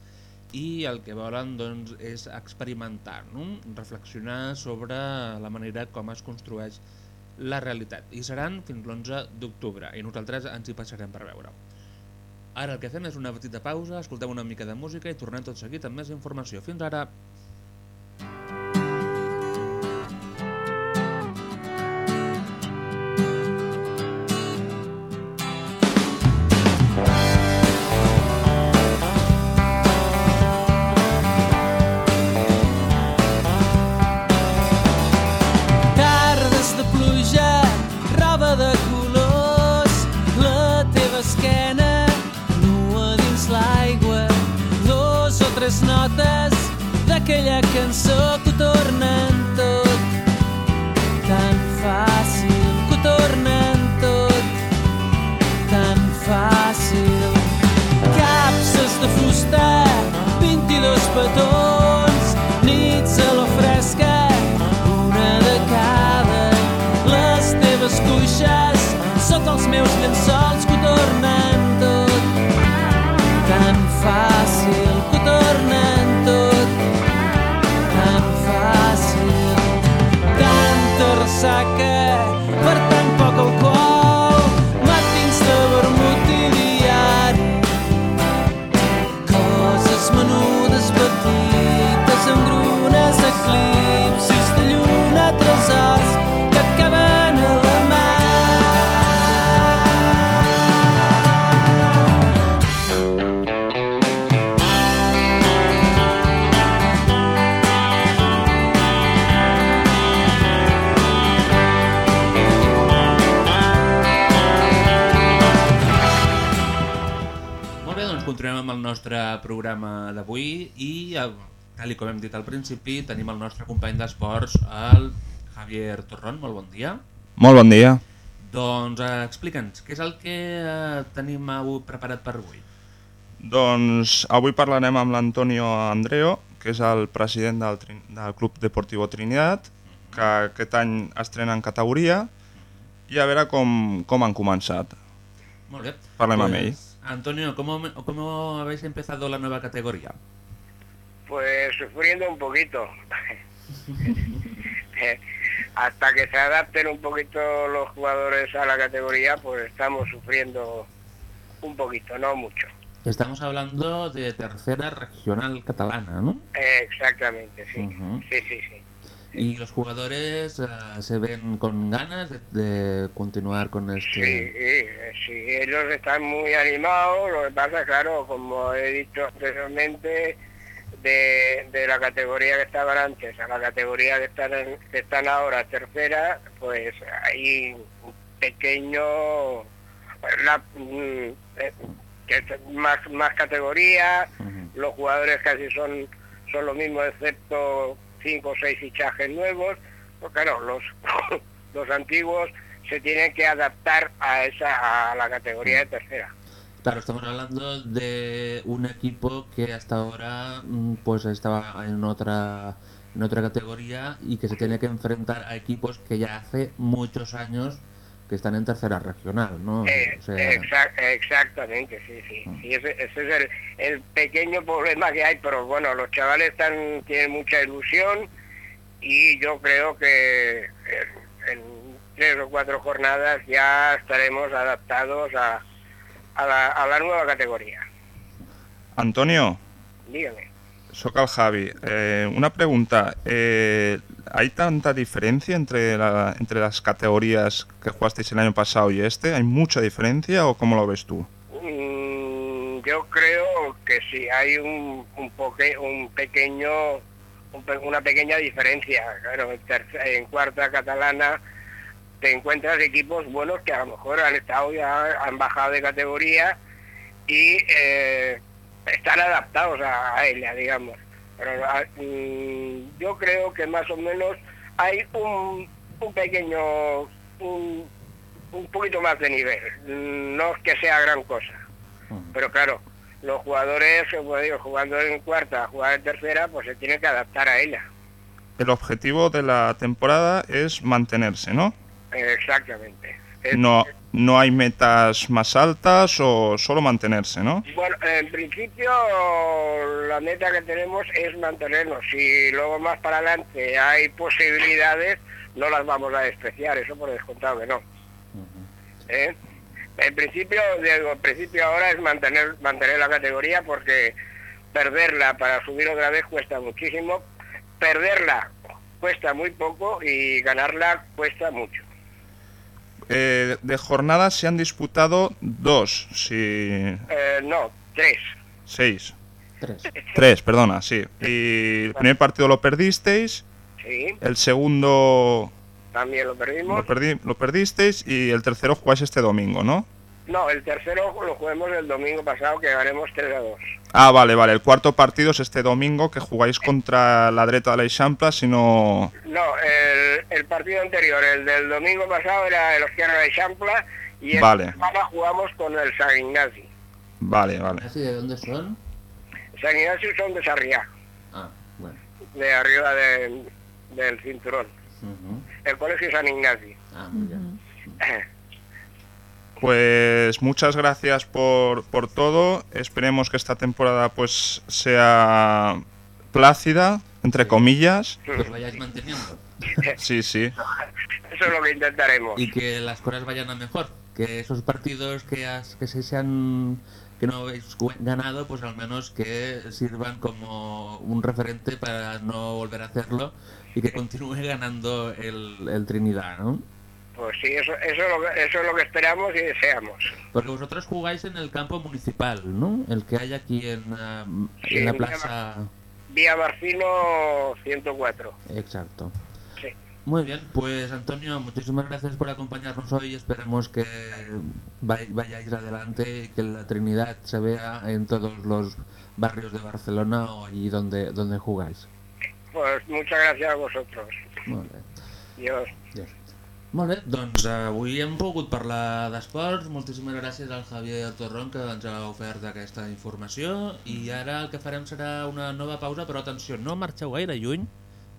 i el que volen doncs, és experimentar, no? reflexionar sobre la manera com es construeix la realitat. I seran fins l'11 d'octubre i nosaltres ens hi passarem per veure. Ara el que fem és una petita pausa, escoltem una mica de música i tornem tot seguit amb més informació. Fins ara! so nostre programa d'avui i, eh, tal com hem dit al principi, tenim el nostre company d'esports, el Javier Torrón. Molt bon dia. Molt bon dia. Doncs eh, explica'ns, què és el que eh, tenim avui preparat per avui? Doncs avui parlarem amb l'Antonio Andreo, que és el president del, del Club Deportivo Trinidad, que aquest any estrena en categoria, i a veure com, com han començat. Molt bé. Parlem amb ell. Antonio, ¿cómo, ¿cómo habéis empezado la nueva categoría? Pues sufriendo un poquito. Hasta que se adapten un poquito los jugadores a la categoría, pues estamos sufriendo un poquito, no mucho. Estamos hablando de tercera regional catalana, ¿no? Exactamente, sí. Sí, sí, sí. Y los jugadores eh, se ven con ganas de, de continuar con Sí, este... eh, sí, ellos están muy animados, lo que pasa, claro, como he dicho anteriormente, de, de la categoría que estaban antes a la categoría que están, en- que están ahora, tercera, pues hay un pequeño... la- mm, eh, que más, más categoría, los jugadores casi son, son lo mismo, excepto cinco o seis fichajes nuevos, pues claro, los, los antiguos se tienen que adaptar a esa a la categoría de tercera. Claro, estamos hablando de un equipo que hasta ahora mm, pues estaba en otra en otra categoría y que se tiene que enfrentar a equipos que ya hace muchos años que están en tercera regional, ¿no? Eh, O sea, exac- exactamente, sí, sí. sí ese, ese es el, el pequeño problema que hay, pero bueno, los chavales están, tienen mucha ilusión y yo creo que en, en tres o cuatro jornadas ya estaremos adaptados a, a, la, a la nueva categoría. Antonio, Dígame. soc el Javi. Eh, una pregunta. Eh, ¿Hay tanta diferencia entre, la- entre las categorías que jugasteis el año pasado y este? ¿Hay mucha diferencia o cómo lo ves tú? Mm, yo creo que sí, hay un, un, poque- un pequeño, un una pequeña diferencia. Claro, en, terce- en cuarta catalana te encuentras equipos buenos que a lo mejor han estado ya, han bajado de categoría y eh, están adaptados a ella, digamos. Pero mm, yo creo que más o menos hay un, un pequeño, un, un poquito más de nivel. No es que sea gran cosa. Pero claro, los jugadores, como digo, jugando en cuarta, jugar en tercera, pues se tienen que adaptar a ella. El objetivo de la temporada es mantenerse, ¿no? Exactamente. No, no hay metas más altas o solo mantenerse, ¿no? Bueno, en principio la meta que tenemos es mantenernos. Si luego más para adelante hay posibilidades, no las vamos a despreciar, eso por descontado que no. ¿Eh? En principio, digo, en principio ahora es mantener, mantener la categoría porque perderla para subir otra vez cuesta muchísimo. Perderla cuesta muy poco y ganarla cuesta mucho. Eh, de jornadas se han disputado dos, sí, Eh, no, tres. seis. Tres. Tres, perdona, sí. Y el primer partido lo perdisteis, Sí, el segundo también lo perdimos. lo, perdi- lo perdisteis y el tercero jugáis este domingo, ¿no? No, el tercero lo juguemos el domingo pasado que ganemos 3 a 2. Ah, vale, vale. El cuarto partido es este domingo que jugáis contra la Dreta de la Eixampla, si no... No, el, el partido anterior, el del domingo pasado era el Oscar de Champla y esta Vale. semana jugamos con el San Ignacio. Vale, vale. ¿Así de dónde son? San Ignacio son de Sarriá, Ah, bueno. de arriba de- del cinturón. El colegio San Ignacio. Ah, muy bien. Pues muchas gracias por, por todo. Esperemos que esta temporada pues sea plácida, entre comillas. Que os vayáis manteniendo. Sí, sí. Eso es lo que intentaremos. Y que las cosas vayan a mejor. Que esos partidos que, has, que se sean que no habéis ganado, pues al menos que sirvan como un referente para no volver a hacerlo y que continúe ganando el, el Trinidad, ¿no? Pues sí, eso, eso, es lo que, eso es lo que esperamos y deseamos. Porque vosotros jugáis en el campo municipal, ¿no? El que hay aquí en, Sí, la plaza... Vía Barcino 104. Exacto. Sí. Muy bien, pues Antonio, muchísimas gracias por acompañarnos hoy. Esperemos que vay- vayáis adelante y que la Trinidad se vea en todos los barrios de Barcelona o allí donde, donde jugáis. Pues muchas gracias a vosotros. Dios. Molt bé, doncs eh, avui hem pogut parlar d'esports. Moltíssimes gràcies al Javier Torron que ens ha ofert aquesta informació i ara el que farem serà una nova pausa, però atenció, no marxeu gaire lluny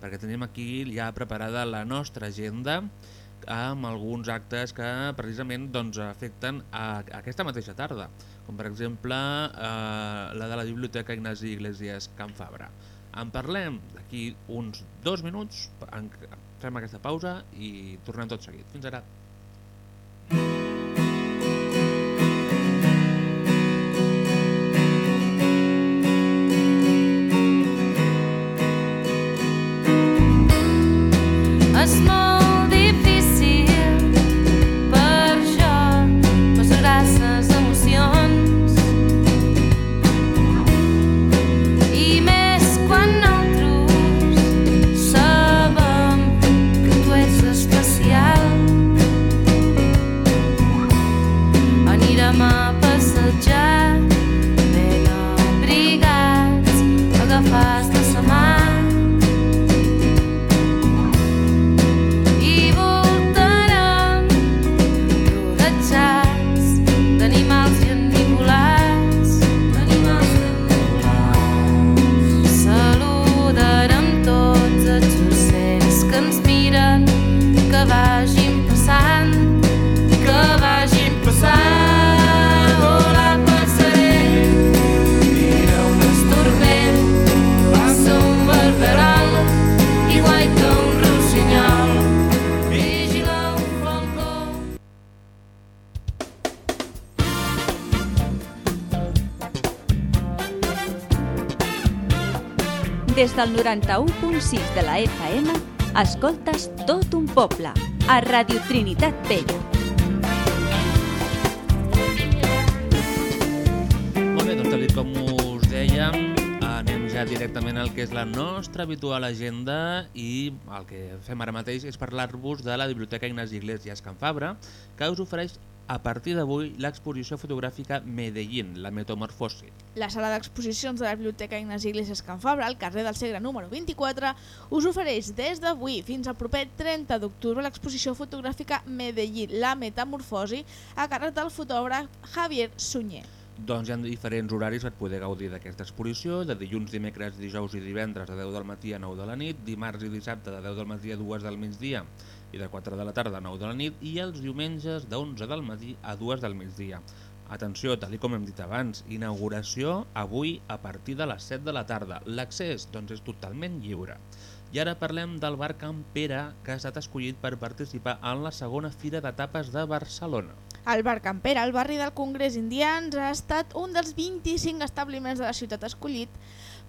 perquè tenim aquí ja preparada la nostra agenda amb alguns actes que precisament doncs, afecten a, aquesta mateixa tarda, com per exemple eh, la de la Biblioteca Ignasi Iglesias Can Fabra. En parlem d'aquí uns dos minuts, en, fem aquesta pausa i tornem tot seguit. Fins ara. Des del 91.6 de la FM, escoltes tot un poble, a Radio Trinitat Vella. Molt bé, doncs com us dèiem, anem ja directament al que és la nostra habitual agenda i el que fem ara mateix és parlar-vos de la Biblioteca Ignasi Iglesias Can Fabra, que us ofereix a partir d'avui l'exposició fotogràfica Medellín, la metamorfosi. La sala d'exposicions de la Biblioteca Ignasi Iglesias Can Fabra, al carrer del Segre número 24, us ofereix des d'avui fins al proper 30 d'octubre l'exposició fotogràfica Medellín, la metamorfosi, a càrrec del fotògraf Javier Sunyer. Doncs hi ha diferents horaris per poder gaudir d'aquesta exposició, de dilluns, dimecres, dijous i divendres de 10 del matí a 9 de la nit, dimarts i dissabte de 10 del matí a 2 del migdia i de 4 de la tarda a 9 de la nit i els diumenges de 11 del matí a 2 del migdia. Atenció, tal com hem dit abans, inauguració avui a partir de les 7 de la tarda. L'accés doncs, és totalment lliure. I ara parlem del bar Can Pere, que ha estat escollit per participar en la segona Fira de Tapes de Barcelona. El Bar Campera, al barri del Congrés Indians, ha estat un dels 25 establiments de la ciutat escollit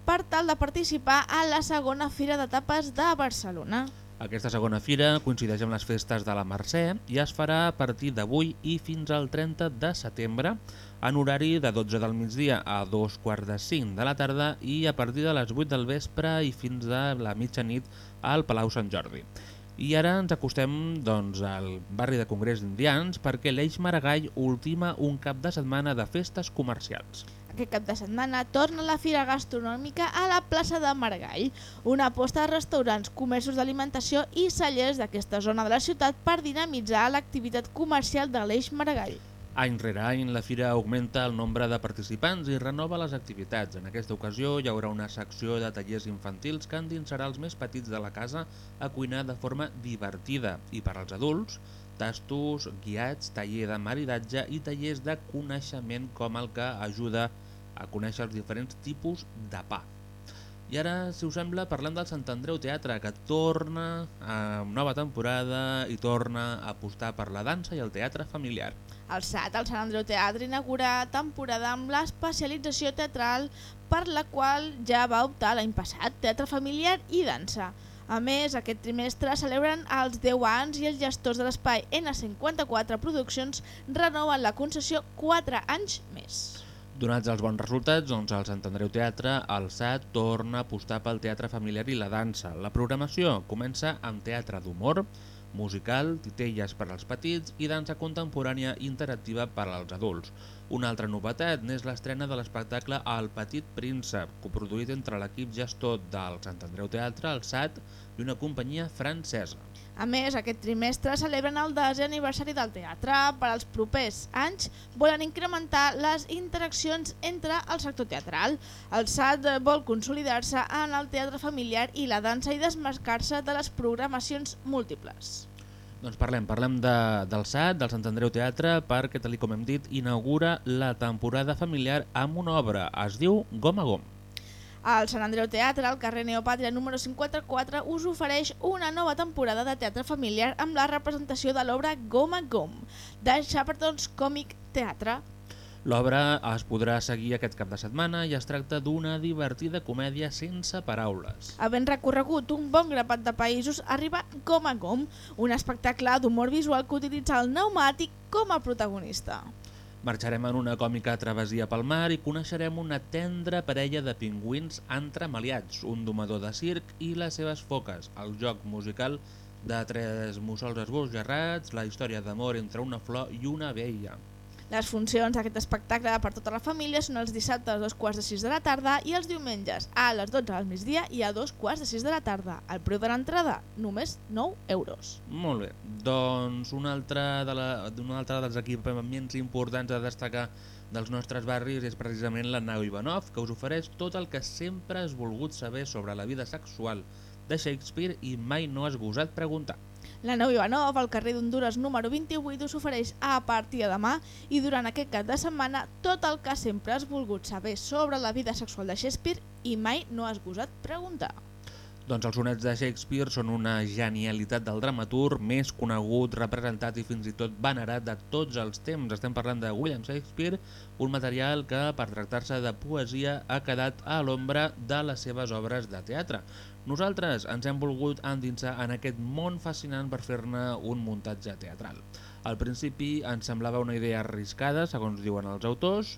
per tal de participar a la segona Fira de Tapes de Barcelona. Aquesta segona fira coincideix amb les festes de la Mercè i es farà a partir d'avui i fins al 30 de setembre en horari de 12 del migdia a 2 quarts de 5 de la tarda i a partir de les 8 del vespre i fins a la mitjanit al Palau Sant Jordi. I ara ens acostem doncs, al barri de Congrés d'Indians perquè l'Eix Maragall ultima un cap de setmana de festes comercials. Aquest cap de setmana torna la Fira Gastronòmica a la plaça de Margall, una aposta de restaurants, comerços d'alimentació i cellers d'aquesta zona de la ciutat per dinamitzar l'activitat comercial de l'Eix Maragall. Any rere any, la fira augmenta el nombre de participants i renova les activitats. En aquesta ocasió hi haurà una secció de tallers infantils que endinsarà els més petits de la casa a cuinar de forma divertida i per als adults, tastos, guiats, taller de maridatge i tallers de coneixement com el que ajuda a conèixer els diferents tipus de pa. I ara, si us sembla, parlem del Sant Andreu Teatre, que torna a nova temporada i torna a apostar per la dansa i el teatre familiar. El SAT, el Sant Andreu Teatre, inaugura temporada amb l'especialització teatral per la qual ja va optar l'any passat, teatre familiar i dansa. A més, aquest trimestre celebren els 10 anys i els gestors de l'espai N54 Produccions renoven la concessió 4 anys més. Donats els bons resultats, doncs el Sant Andreu Teatre, el SAT, torna a apostar pel teatre familiar i la dansa. La programació comença amb teatre d'humor, musical, titelles per als petits i dansa contemporània interactiva per als adults. Una altra novetat n'és l'estrena de l'espectacle El Petit Príncep, coproduït entre l'equip gestor del Sant Andreu Teatre, el SAT i una companyia francesa. A més, aquest trimestre celebren el desè aniversari del teatre. Per als propers anys volen incrementar les interaccions entre el sector teatral. El SAT vol consolidar-se en el teatre familiar i la dansa i desmarcar-se de les programacions múltiples. Doncs parlem, parlem de, del SAT, del Sant Andreu Teatre, perquè, tal com hem dit, inaugura la temporada familiar amb una obra. Es diu Gom a Gom. El Sant Andreu Teatre, al carrer Neopàtria número 54, us ofereix una nova temporada de teatre familiar amb la representació de l'obra Gom a Gom, de Shepperton's Comic Theatre. L'obra es podrà seguir aquest cap de setmana i es tracta d'una divertida comèdia sense paraules. Havent recorregut un bon grapat de països, arriba Gom a Gom, un espectacle d'humor visual que utilitza el pneumàtic com a protagonista. Marxarem en una còmica travessia pel mar i coneixerem una tendra parella de pingüins entremaliats, un domador de circ i les seves foques, el joc musical de tres mussols esbojarrats, la història d'amor entre una flor i una abella. Les funcions d'aquest espectacle per tota la família són els dissabtes a dos quarts de sis de la tarda i els diumenges a les 12 del migdia i a dos quarts de sis de la tarda. El preu de l'entrada, només 9 euros. Molt bé, doncs un altre, de la, un altre dels equipaments importants a destacar dels nostres barris és precisament la nau Ivanov, que us ofereix tot el que sempre has volgut saber sobre la vida sexual de Shakespeare i mai no has gosat preguntar. La nau Ivanov, al carrer d'Honduras número 28, us ofereix a partir de demà i durant aquest cap de setmana tot el que sempre has volgut saber sobre la vida sexual de Shakespeare i mai no has gosat preguntar. Doncs els sonets de Shakespeare són una genialitat del dramaturg més conegut, representat i fins i tot venerat de tots els temps. Estem parlant de William Shakespeare, un material que, per tractar-se de poesia, ha quedat a l'ombra de les seves obres de teatre. Nosaltres ens hem volgut endinsar en aquest món fascinant per fer-ne un muntatge teatral. Al principi ens semblava una idea arriscada, segons diuen els autors,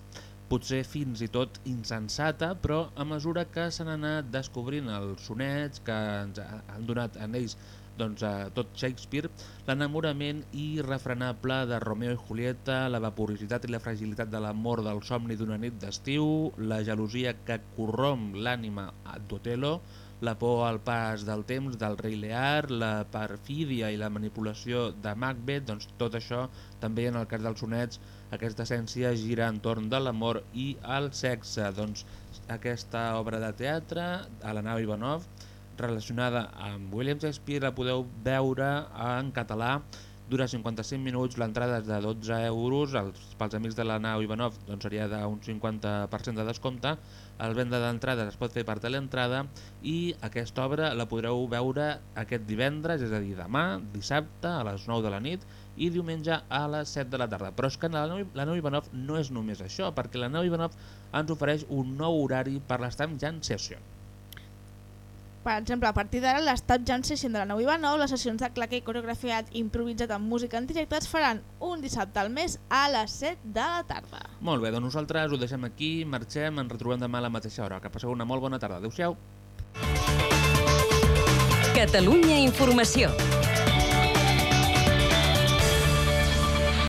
potser fins i tot insensata, però a mesura que s'han anat descobrint els sonets que ens han donat en ells doncs, a tot Shakespeare, l'enamorament irrefrenable de Romeo i Julieta, la vaporositat i la fragilitat de l'amor del somni d'una nit d'estiu, la gelosia que corromp l'ànima d'Otelo, la por al pas del temps del rei Lear, la perfídia i la manipulació de Macbeth, doncs tot això també en el cas dels sonets aquesta essència gira entorn de l'amor i el sexe. Doncs aquesta obra de teatre, a la nau Ivanov, relacionada amb William Shakespeare, la podeu veure en català dura 55 minuts, l'entrada és de 12 euros, els, pels amics de la nau Ivanov doncs seria d'un 50% de descompte, el venda d'entrades es pot fer per teleentrada i aquesta obra la podreu veure aquest divendres, és a dir, demà, dissabte, a les 9 de la nit i diumenge a les 7 de la tarda. Però és que la nau, la Ivanov no és només això, perquè la nau Ivanov ens ofereix un nou horari per l'Estam Jam Session. Per exemple, a partir d'ara, l'Estat Jam Session de la 9 Ivanov, les sessions de claquer coreografiat i improvisat amb música en directe es faran un dissabte al mes a les 7 de la tarda. Molt bé, doncs nosaltres ho deixem aquí, marxem, ens retrobem demà a la mateixa hora. Que passeu una molt bona tarda. Adéu-siau. Catalunya Informació.